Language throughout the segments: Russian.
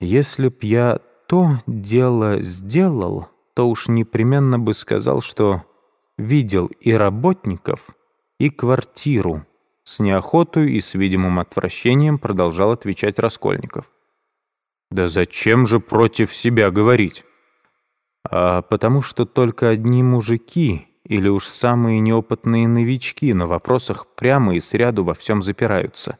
Если б я то дело сделал, то уж непременно бы сказал, что видел и работников, и квартиру. С неохотой и с видимым отвращением продолжал отвечать Раскольников. «Да зачем же против себя говорить?» «А потому что только одни мужики или уж самые неопытные новички на вопросах прямо и сряду во всем запираются.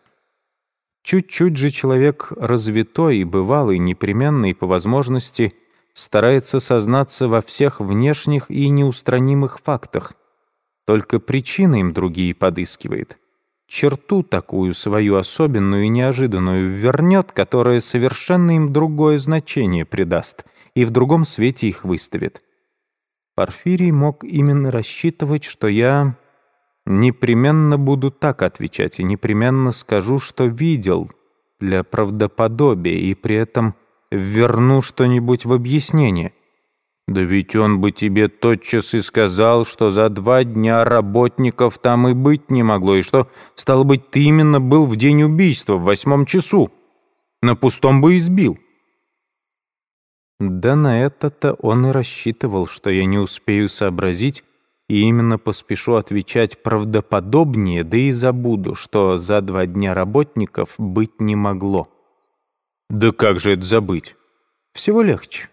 Чуть-чуть же человек развитой и бывалый, непременный по возможности, старается сознаться во всех внешних и неустранимых фактах, только причины им другие подыскивает. Черту такую свою особенную и неожиданную вернет, которая совершенно им другое значение придаст и в другом свете их выставит. Порфирий мог именно рассчитывать, что я непременно буду так отвечать и непременно скажу, что видел для правдоподобия и при этом верну что-нибудь в объяснение. Да ведь он бы тебе тотчас и сказал, что за два дня работников там и быть не могло, и что, стало быть, ты именно был в день убийства, в восьмом часу. На пустом бы избил. Да на это-то он и рассчитывал, что я не успею сообразить, и именно поспешу отвечать правдоподобнее, да и забуду, что за два дня работников быть не могло. Да как же это забыть? Всего легче.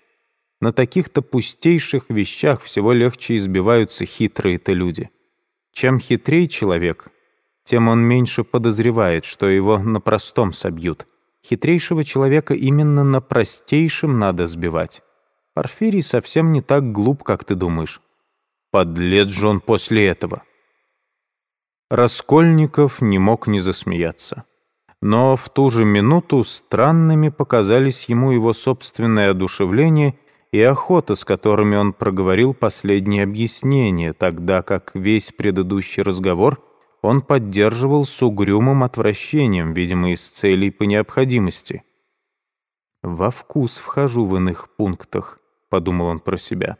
На таких-то пустейших вещах всего легче избиваются хитрые-то люди. Чем хитрее человек, тем он меньше подозревает, что его на простом собьют — Хитрейшего человека именно на простейшем надо сбивать. Порфирий совсем не так глуп, как ты думаешь. Подлец же он после этого. Раскольников не мог не засмеяться. Но в ту же минуту странными показались ему его собственное одушевление и охота, с которыми он проговорил последнее объяснение, тогда как весь предыдущий разговор — он поддерживал с угрюмым отвращением, видимо, из целей по необходимости. «Во вкус вхожу в иных пунктах», — подумал он про себя.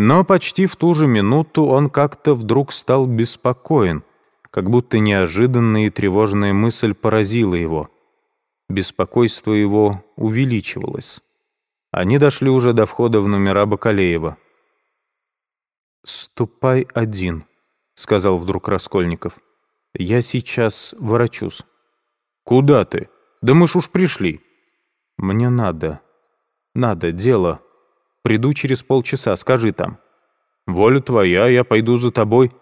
Но почти в ту же минуту он как-то вдруг стал беспокоен, как будто неожиданная и тревожная мысль поразила его. Беспокойство его увеличивалось. Они дошли уже до входа в номера Бакалеева. «Ступай один», — сказал вдруг Раскольников. «Я сейчас ворочусь». «Куда ты? Да мы ж уж пришли». «Мне надо. Надо, дело. Приду через полчаса, скажи там». «Воля твоя, я пойду за тобой».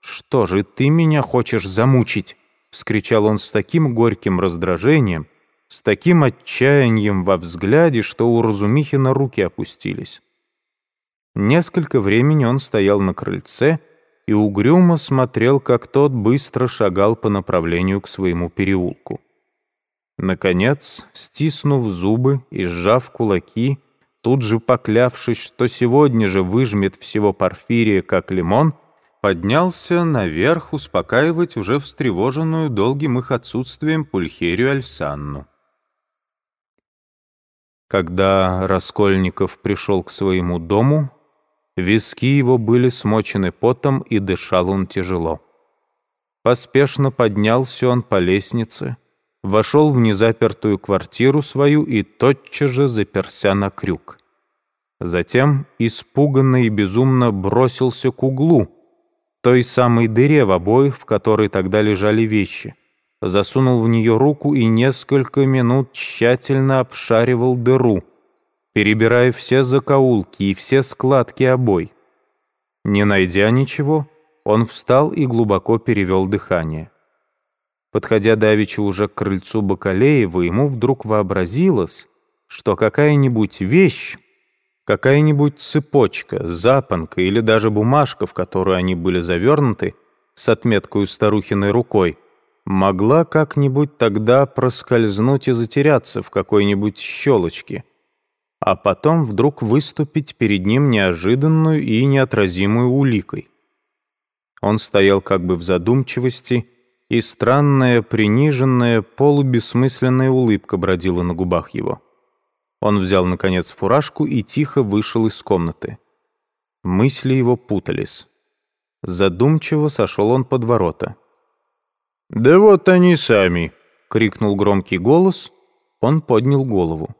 «Что же, ты меня хочешь замучить?» — вскричал он с таким горьким раздражением, с таким отчаянием во взгляде, что у Разумихина руки опустились. Несколько времени он стоял на крыльце, — и угрюмо смотрел, как тот быстро шагал по направлению к своему переулку. Наконец, стиснув зубы и сжав кулаки, тут же поклявшись, что сегодня же выжмет всего Порфирия как лимон, поднялся наверх успокаивать уже встревоженную долгим их отсутствием Пульхерию Альсанну. Когда Раскольников пришел к своему дому, Виски его были смочены потом, и дышал он тяжело. Поспешно поднялся он по лестнице, вошел в незапертую квартиру свою и тотчас же заперся на крюк. Затем, испуганно и безумно, бросился к углу, той самой дыре в обоих, в которой тогда лежали вещи, засунул в нее руку и несколько минут тщательно обшаривал дыру — перебирая все закоулки и все складки обой. Не найдя ничего, он встал и глубоко перевел дыхание. Подходя давеча уже к крыльцу Бакалеева, ему вдруг вообразилось, что какая-нибудь вещь, какая-нибудь цепочка, запонка или даже бумажка, в которую они были завернуты, с отметкой старухиной рукой, могла как-нибудь тогда проскользнуть и затеряться в какой-нибудь щелочке — а потом вдруг выступить перед ним неожиданную и неотразимую уликой. Он стоял как бы в задумчивости, и странная, приниженная, полубессмысленная улыбка бродила на губах его. Он взял, наконец, фуражку и тихо вышел из комнаты. Мысли его путались. Задумчиво сошел он под ворота. «Да вот они сами!» — крикнул громкий голос. Он поднял голову.